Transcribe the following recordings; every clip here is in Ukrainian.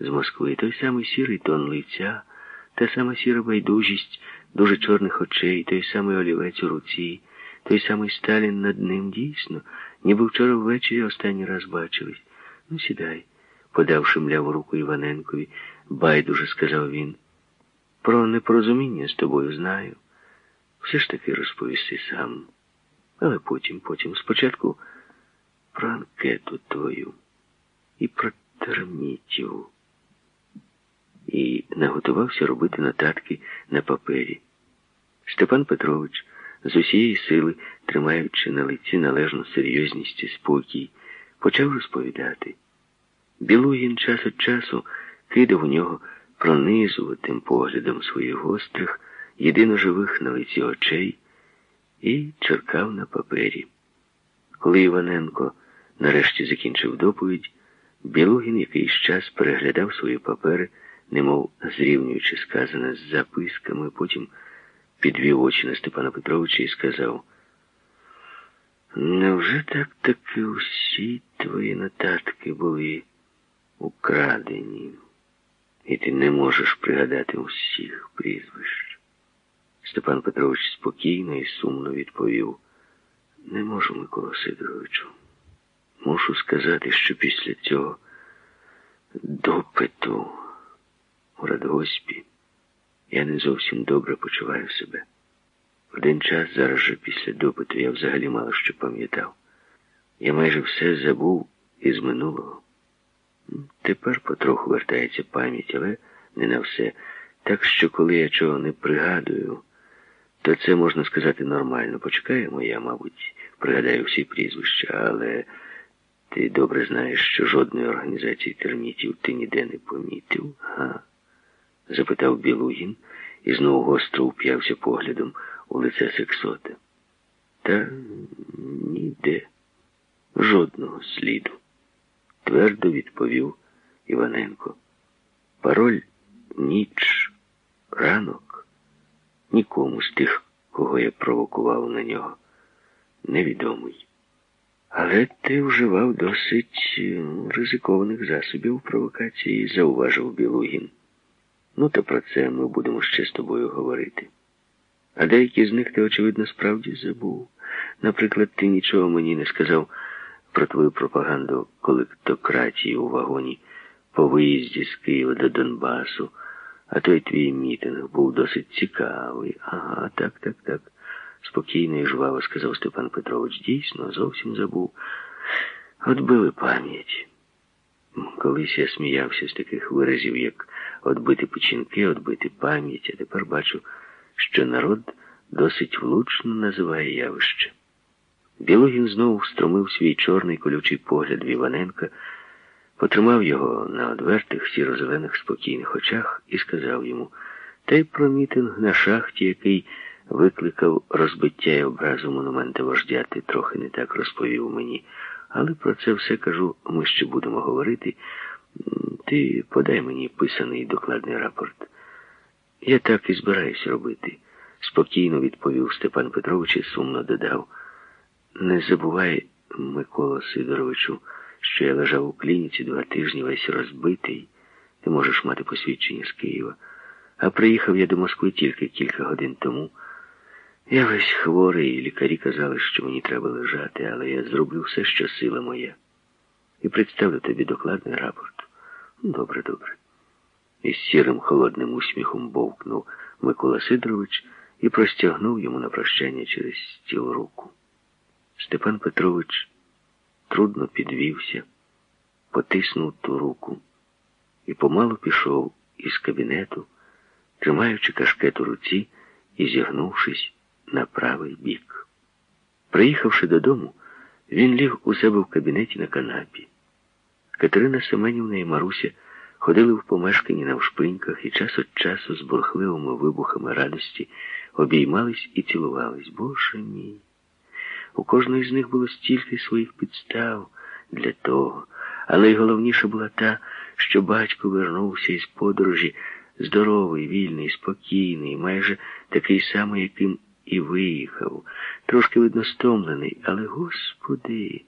з Москви, той самий сірий тон лиця, та сама сіра байдужість дуже чорних очей, той самий олівець у руці, той самий Сталін над ним дійсно, ніби вчора ввечері останній раз бачились. Ну, сідай, подавши мляву руку Іваненкові, байдуже сказав він. Про непорозуміння з тобою знаю. Все ж таки розповісти сам. Але потім, потім, спочатку про анкету твою і про термітів. І наготувався робити нотатки на папері. Степан Петрович, з усієї сили, тримаючи на лиці належну серйозність і спокій, почав розповідати. Білугін час від часу кидав у нього пронизуватим поглядом своїх гострих, єдино живих на лиці очей і черкав на папері. Коли Іваненко нарешті закінчив доповідь, Білугін якийсь час переглядав свої папери, немов зрівнюючи сказане з записками, потім підвів очі на Степана Петровича і сказав, невже так таки усі твої нотатки були украдені, і ти не можеш пригадати усіх прізвищ? Степан Петрович спокійно і сумно відповів, не можу, Микола Сидоровичу. Мушу сказати, що після цього допиту у радгоспі я не зовсім добре почуваю себе. Один час зараз же після допиту я взагалі мало що пам'ятав. Я майже все забув із минулого. Тепер потроху вертається пам'ять, але не на все. Так що, коли я чого не пригадую, то це можна сказати нормально. Почекаємо, я, мабуть, пригадаю всі прізвища, але ти добре знаєш, що жодної організації термітів ти ніде не помітив, га? Запитав Білугін і знову гостро уп'явся поглядом у лице сексота. Та ніде, жодного сліду, твердо відповів Іваненко. Пароль ніч, ранок нікому з тих, кого я провокував на нього, невідомий. Але ти вживав досить ризикованих засобів провокації, зауважив Білугін. Ну, то про це ми будемо ще з тобою говорити. А деякі з них ти, очевидно, справді забув. Наприклад, ти нічого мені не сказав про твою пропаганду колектократії у вагоні по виїзді з Києва до Донбасу, а той твій мітинг був досить цікавий. Ага, так, так, так. Спокійно і жваво сказав Степан Петрович. Дійсно, зовсім забув. Отбили пам'ять. Колись я сміявся з таких виразів, як отбити печінки, отбити пам'ять, а тепер бачу, що народ досить влучно називає явище. Білогін знову встромив свій чорний колючий погляд в Іваненка, потримав його на одвертих сіро-зелених спокійних очах і сказав йому, та й про мітинг на шахті, який викликав розбиття і образу монумента вождя, ти трохи не так розповів мені. Але про це все кажу, ми ще будемо говорити. Ти подай мені писаний докладний рапорт. Я так і збираюсь робити, спокійно відповів Степан Петрович і сумно додав. Не забувай, Микола Сидоровичу, що я лежав у клініці два тижні весь розбитий. Ти можеш мати посвідчення з Києва. А приїхав я до Москви тільки кілька годин тому. Я весь хворий, і лікарі казали, що мені треба лежати, але я зроблю все, що сила моя. І представлю тобі докладний рапорт. Добре, добре. Із сірим холодним усміхом бовкнув Микола Сидорович і простягнув йому на прощання через стіл руку. Степан Петрович трудно підвівся, потиснув ту руку і помалу пішов із кабінету, тримаючи кашкет у руці і зігнувшись на правий бік. Приїхавши додому, він ліг у себе в кабінеті на канапі. Катерина Семенівна і Маруся ходили в помешканні на вшпиньках і час від часу з бурхливими вибухами радості обіймались і цілувались. Боже мій! У кожної з них було стільки своїх підстав для того, але найголовніше була та, що батько вернувся із подорожі здоровий, вільний, спокійний, майже такий самий, яким і виїхав. Трошки видно стомлений, але, господи,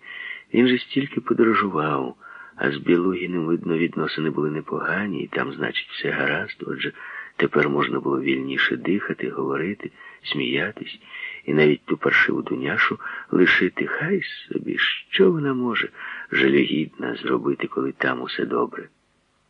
він же стільки подорожував, А з Білугіним, видно, відносини були непогані, і там, значить, все гаразд. Отже, тепер можна було вільніше дихати, говорити, сміятись, і навіть ту паршиву дуняшу лишити. Хай собі, що вона може жалюгідна зробити, коли там усе добре.